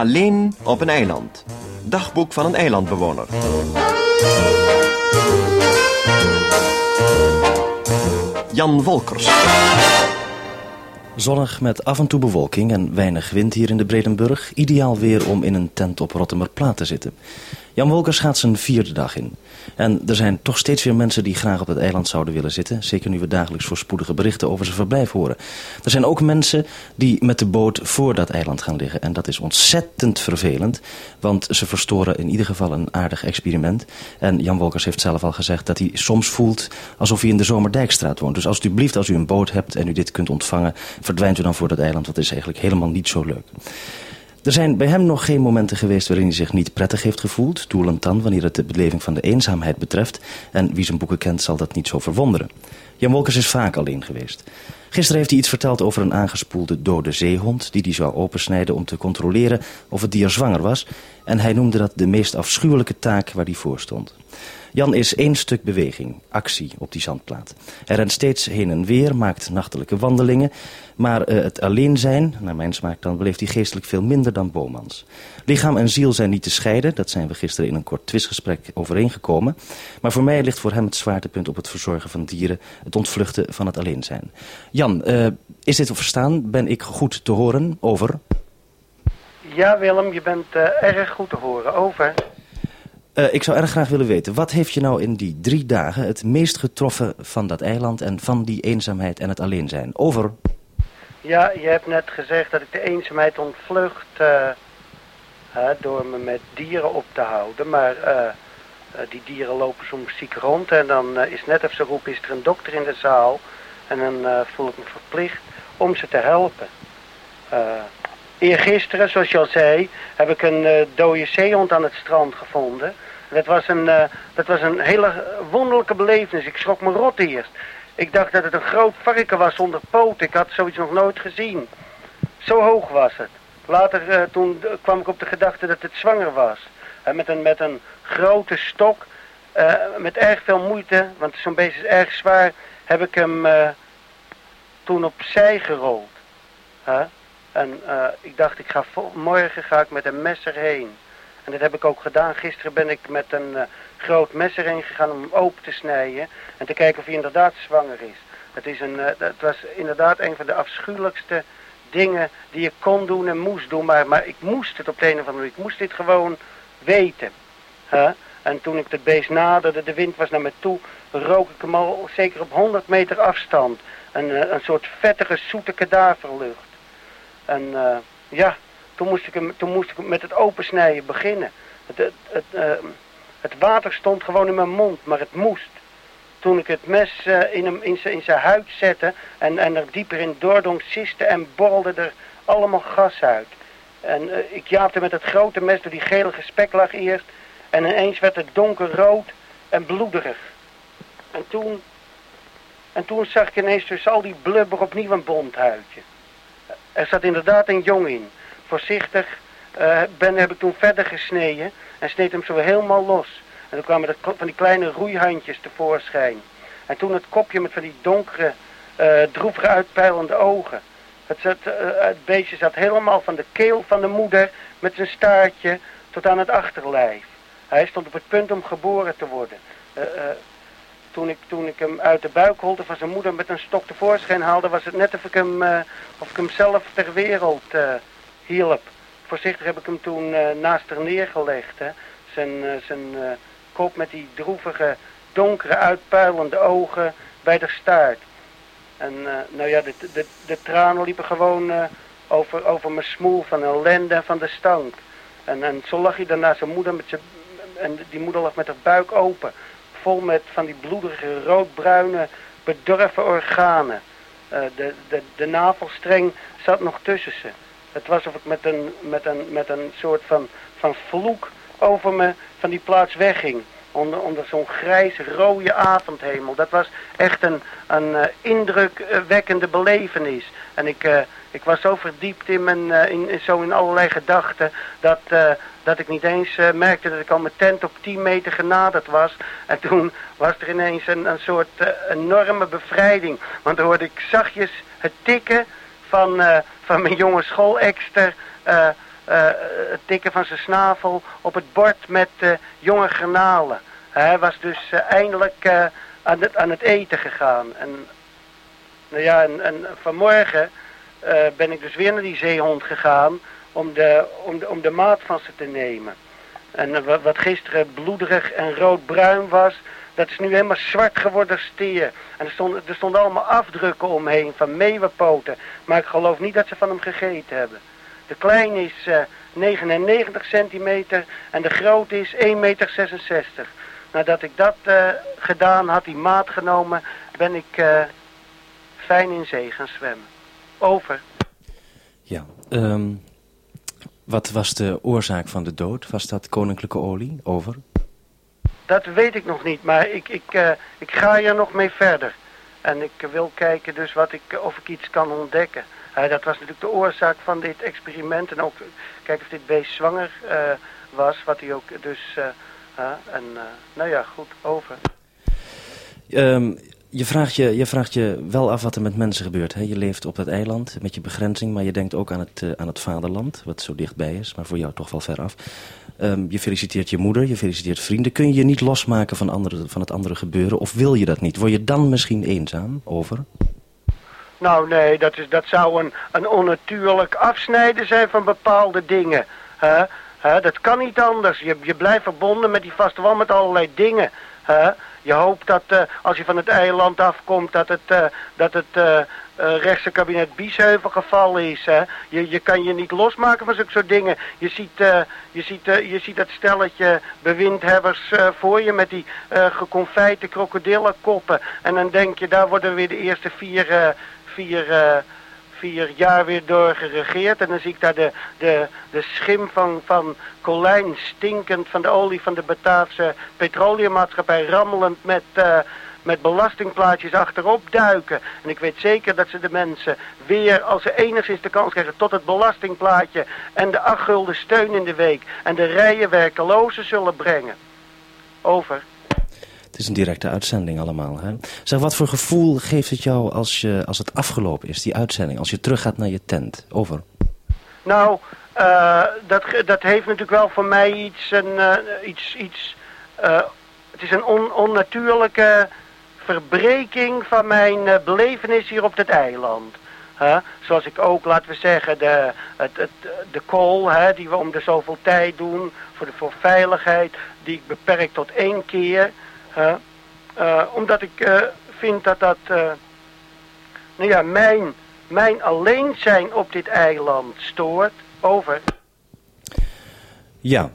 Alleen op een eiland. Dagboek van een eilandbewoner. Jan Wolkers. Zonnig met af en toe bewolking en weinig wind hier in de Bredenburg. Ideaal weer om in een tent op Rottemerplaat te zitten. Jan Wolkers gaat zijn vierde dag in. En er zijn toch steeds weer mensen die graag op het eiland zouden willen zitten. Zeker nu we dagelijks voorspoedige berichten over zijn verblijf horen. Er zijn ook mensen die met de boot voor dat eiland gaan liggen. En dat is ontzettend vervelend. Want ze verstoren in ieder geval een aardig experiment. En Jan Wolkers heeft zelf al gezegd dat hij soms voelt alsof hij in de Zomerdijkstraat woont. Dus alsjeblieft, als u een boot hebt en u dit kunt ontvangen, verdwijnt u dan voor dat eiland. Dat is eigenlijk helemaal niet zo leuk. Er zijn bij hem nog geen momenten geweest waarin hij zich niet prettig heeft gevoeld. Doelend dan wanneer het de beleving van de eenzaamheid betreft. En wie zijn boeken kent zal dat niet zo verwonderen. Jan Wolkers is vaak alleen geweest. Gisteren heeft hij iets verteld over een aangespoelde dode zeehond... die hij zou opensnijden om te controleren of het dier zwanger was. En hij noemde dat de meest afschuwelijke taak waar hij voor stond. Jan is één stuk beweging, actie op die zandplaat. Hij rent steeds heen en weer, maakt nachtelijke wandelingen... maar uh, het alleen zijn, naar mijn smaak dan, beleeft hij geestelijk veel minder dan Bomans. Lichaam en ziel zijn niet te scheiden, dat zijn we gisteren in een kort twistgesprek overeengekomen. Maar voor mij ligt voor hem het zwaartepunt op het verzorgen van dieren... het ontvluchten van het alleen zijn. Jan, uh, is dit te verstaan? Ben ik goed te horen? Over. Ja, Willem, je bent uh, erg goed te horen. Over. Uh, ik zou erg graag willen weten, wat heeft je nou in die drie dagen het meest getroffen van dat eiland en van die eenzaamheid en het alleen zijn? Over. Ja, je hebt net gezegd dat ik de eenzaamheid ontvlucht door me met dieren op te houden. Maar die dieren lopen soms ziek rond en dan is net of ze roepen, is er een dokter in de zaal. En dan voel ik me verplicht om ze te helpen. Eergisteren, zoals je al zei, heb ik een uh, dode zeehond aan het strand gevonden. Dat was, een, uh, dat was een hele wonderlijke belevenis. Ik schrok me rot eerst. Ik dacht dat het een groot varken was zonder poot. Ik had zoiets nog nooit gezien. Zo hoog was het. Later uh, toen kwam ik op de gedachte dat het zwanger was. met, een, met een grote stok, met erg veel moeite, want zo'n beest is erg zwaar, heb ik hem toen opzij gerold. En uh, ik dacht, ik ga morgen ga ik met een mes erheen. En dat heb ik ook gedaan. Gisteren ben ik met een uh, groot mes erheen gegaan om hem open te snijden. En te kijken of hij inderdaad zwanger is. Het, is een, het was inderdaad een van de afschuwelijkste dingen die ik kon doen en moest doen. Maar, maar ik moest het op de een of andere manier. Ik moest dit gewoon weten. Huh? En toen ik het beest naderde, de wind was naar me toe, rook ik hem al zeker op 100 meter afstand. Een, een soort vettige, zoete kadaverlucht. En uh, ja, toen moest, ik toen moest ik met het opensnijden beginnen. Het, het, uh, het, water stond gewoon in mijn mond, maar het moest. Toen ik het mes uh, in, hem, in, in zijn huid zette en, en er dieper in doordong, siste en borrelde er allemaal gas uit. En ik jaapte met het grote mes door die gelige speklag eerst. En ineens werd het donkerrood en bloederig. En toen, en toen zag ik ineens tussen al die blubber opnieuw een bondhuidje. Er zat inderdaad een jong in. Voorzichtig uh, ben, heb ik toen verder gesneden en sneed hem zo helemaal los. En toen kwamen er van die kleine roeihandjes tevoorschijn. En toen het kopje met van die donkere, uh, droevige uitpeilende ogen. Het, zat, uh, het beestje zat helemaal van de keel van de moeder met zijn staartje tot aan het achterlijf. Hij stond op het punt om geboren te worden. Toen, ik, toen ik hem uit de buikholte van zijn moeder met een stok tevoorschijn haalde, was het net of ik hem, of ik hem zelf ter wereld hielp. Voorzichtig heb ik hem toen uh, naast haar neergelegd. Hè. Zijn, zijn kop met die droevige, donkere, uitpuilende ogen bij de staart. En nou ja, de, de, de tranen liepen gewoon over, over mijn smoel van ellende en van de stank. En, en zo lag hij naast zijn moeder met zijn... En die moeder lag met haar buik open. Vol met van die bloederige, roodbruine, bedorven organen. de, de, de navelstreng zat nog tussen ze. Het was of ik met een, met een, met een soort van, van vloek over me van die plaats wegging. Onder, onder zo'n grijs rode avondhemel. Dat was echt een, een uh, indrukwekkende belevenis. En ik, uh, ik was zo verdiept in, mijn, uh, in, zo in allerlei gedachten... dat, dat ik niet eens merkte dat ik al mijn tent op 10 meter genaderd was. En toen was er ineens een, een soort enorme bevrijding. Want dan hoorde ik zachtjes het tikken van, van mijn jonge schoolekster eh, het tikken van zijn snavel op het bord met jonge granalen. Hij was dus eindelijk aan, het, aan het eten gegaan. En, nou ja, en, en vanmorgen ben ik dus weer naar die zeehond gegaan om de, om de, om de maat van ze te nemen. En wat gisteren bloederig en roodbruin was, dat is nu helemaal zwart geworden stier. En er stonden, er stonden allemaal afdrukken omheen van meeuwenpoten. Maar ik geloof niet dat ze van hem gegeten hebben. De kleine is uh, 99 centimeter en de grote is 1,66 meter. Nadat ik dat gedaan had, die maat genomen, ben ik fijn in zee gaan zwemmen. Over. Ja, um, wat was de oorzaak van de dood? Was dat koninklijke olie? Over. Dat weet ik nog niet, maar ik, ik, uh, ik ga hier nog mee verder. En ik wil kijken dus wat ik, of ik iets kan ontdekken. Uh, dat was natuurlijk de oorzaak van dit experiment. En ook kijken of dit beest zwanger uh, was, wat hij ook dus... en nou ja, goed, over. Um, je, vraagt je, je vraagt je wel af wat er met mensen gebeurt. Hè? Je leeft op dat eiland met je begrenzing, maar je denkt ook aan het, aan het vaderland, wat zo dichtbij is, maar voor jou toch wel ver af. Um, je feliciteert je moeder, je feliciteert vrienden. Kun je je niet losmaken van, andere, van het andere gebeuren? Of wil je dat niet? Word je dan misschien eenzaam over? Nou nee, dat, is, dat zou een, een onnatuurlijk afsnijden zijn van bepaalde dingen. Huh? Huh? Dat kan niet anders. Je, je blijft verbonden met die vaste wand met allerlei dingen. Huh? Je hoopt dat uh, als je van het eiland afkomt dat het, uh, dat het uh, rechtse kabinet Biesheuvel gevallen is. Hè? Je, je kan je niet losmaken van zulke soort dingen. Je ziet, je ziet, je ziet dat stelletje bewindhebbers voor je met die geconfijte krokodillenkoppen. En dan denk je, daar worden weer de eerste vier, vier, vier jaar weer door geregeerd. En dan zie ik daar de, de, de schim van, van kolijn stinkend van de olie van de Bataafse petroleummaatschappij rammelend met met belastingplaatjes achterop duiken. En ik weet zeker dat ze de mensen weer, als ze enigszins de kans krijgen, tot het belastingplaatje en de acht gulden steun in de week en de rijen werkelozen zullen brengen. Over. Het is een directe uitzending allemaal. Hè? Zeg, wat voor gevoel geeft het jou als, je, als het afgelopen is, die uitzending? Als je terug gaat naar je tent? Over. Nou, uh, dat, dat heeft natuurlijk wel voor mij iets... Een, uh, iets, iets uh, het is een on, onnatuurlijke verbreking van mijn belevenis hier op dit eiland. Huh? Zoals ik ook, laten we zeggen, de, het, het, de call hè, die we om de zoveel tijd doen voor de voor veiligheid, die ik beperk tot één keer. Huh? Uh, omdat ik uh, vind dat dat, nou ja, mijn, mijn alleen zijn op dit eiland stoort. Over. Ja,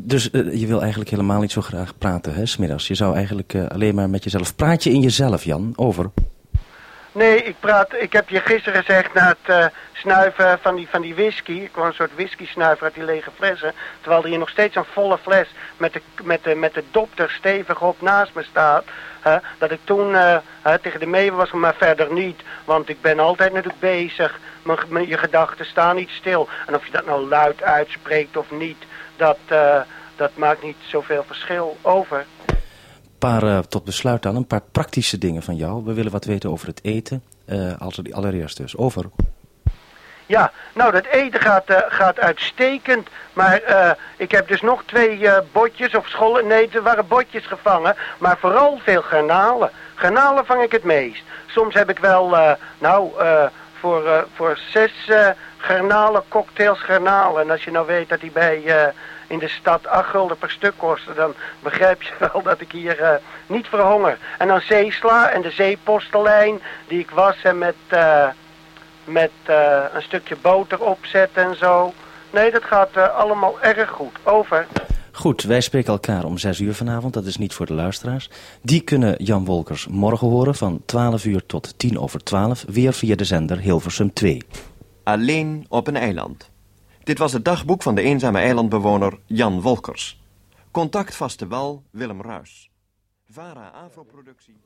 dus je wil eigenlijk helemaal niet zo graag praten, hè, smiddags. Je zou eigenlijk alleen maar met jezelf... Praat je in jezelf, Jan? Over. Nee, ik praat... Ik heb je gisteren gezegd na het snuiven van die, van die whisky... Ik wou een soort whisky snuiven uit die lege flessen... Terwijl er hier nog steeds een volle fles met de, met de, met de dop stevig op naast me staat... dat ik toen tegen de meeuwen was, maar verder niet. Want ik ben altijd natuurlijk bezig. Mijn, je gedachten staan niet stil. En of je dat nou luid uitspreekt of niet dat, uh, dat maakt niet zoveel verschil over. Paar, uh, tot besluit dan, een paar praktische dingen van jou. We willen wat weten over het eten. Uh, allereerst dus, over. Ja, nou dat eten gaat, uh, gaat uitstekend. Maar ik heb dus nog twee uh, botjes of schollen. Nee, er waren botjes gevangen. Maar vooral veel garnalen. Garnalen vang ik het meest. Soms heb ik wel, nou, voor, voor zes garnalen, cocktails garnalen. En als je nou weet dat die bij uh, in de stad 8 gulden per stuk kosten, dan begrijp je wel dat ik hier uh, niet verhonger. En dan zeesla en de zeepostelijn die ik was en met, uh, met een stukje boter opzetten en zo. Nee, dat gaat allemaal erg goed. Over. Goed, wij spreken elkaar om 6 uur vanavond. Dat is niet voor de luisteraars. Die kunnen Jan Wolkers morgen horen van 12 uur tot 10 over 12. Weer via de zender Hilversum 2. Alleen op een eiland. Dit was het dagboek van de eenzame eilandbewoner Jan Wolkers. Contactvaste wel Willem Ruis. VARA AVRO-productie.